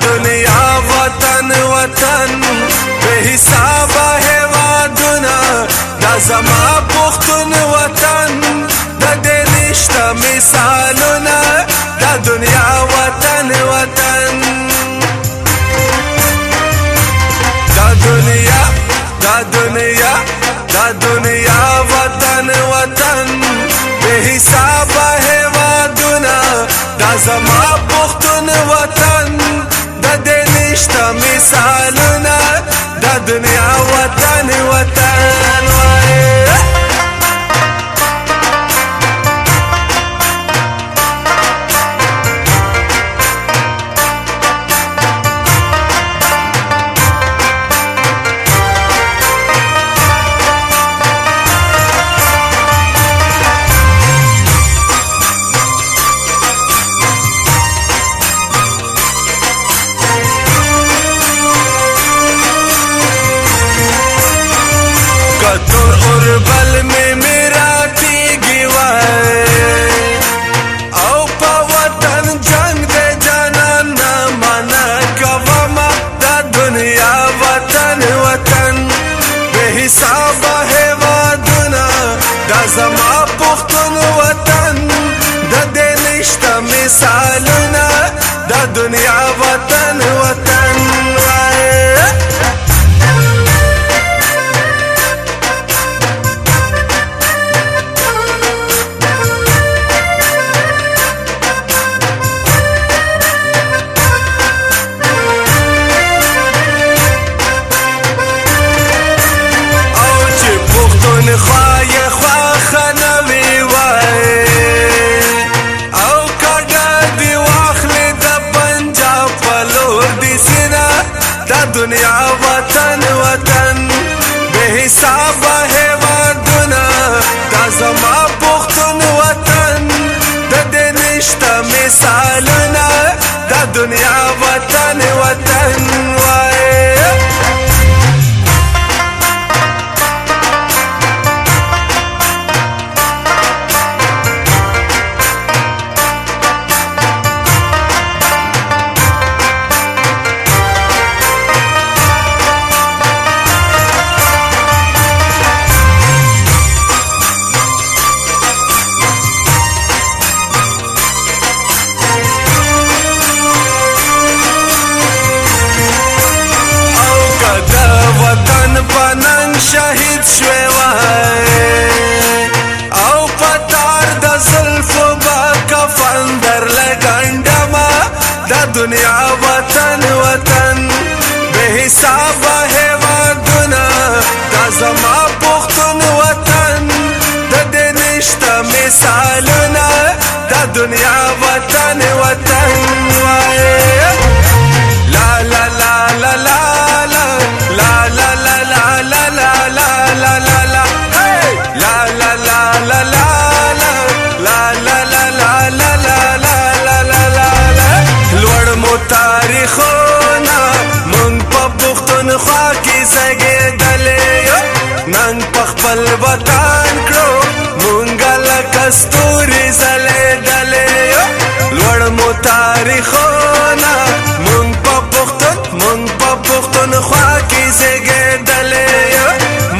دنیا وطن وطن به حساب هوادونه دا زما پختون وطن د دې نشته مثالونه دا دنیا وطن وطن دا دنیا دا دنیا دا دنیا وطن وطن به حساب هوادونه دا زما پختون وطن دنشتا مثالونه د دنیا Cause I'm شهید شوی وای او پتار د زلف با کفن در لګندما د دنیا وطن وطن به حساب هوادونه د زما پختون وطن د دې نشته مثالونه د دنیا وطن وطن خوا کې زګېدلې نن په خپل وطن کړو مونږ لکه ستوري ځلېدلې لوړ مو تاریخونه مونږ په پښتون مونږ په پښتون خوا کې زګېدلې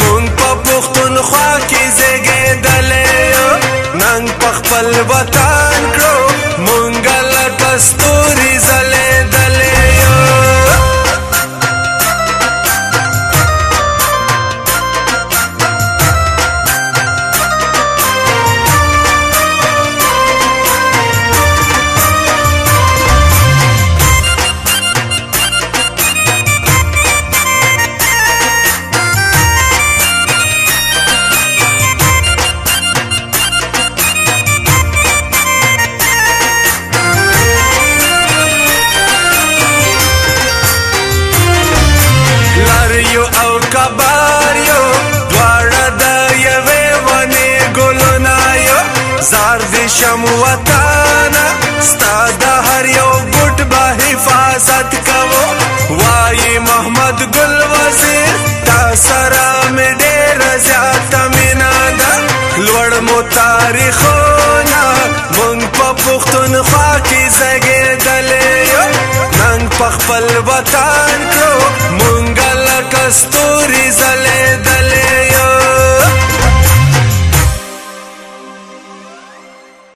مونږ په پښتون خوا کې زګېدلې نن په خپل وطن کړو مونږ لکه ستوري ځلېدلې زار دې شم وطن ستا د هر یو ګټ به حفاظت کوو وای محمد ګل وزیر تا سره مې ډېر زیات مینا ده لوړ مو تاریخونه مونږ په پښتونخوا کې زګېدلې نن په خپل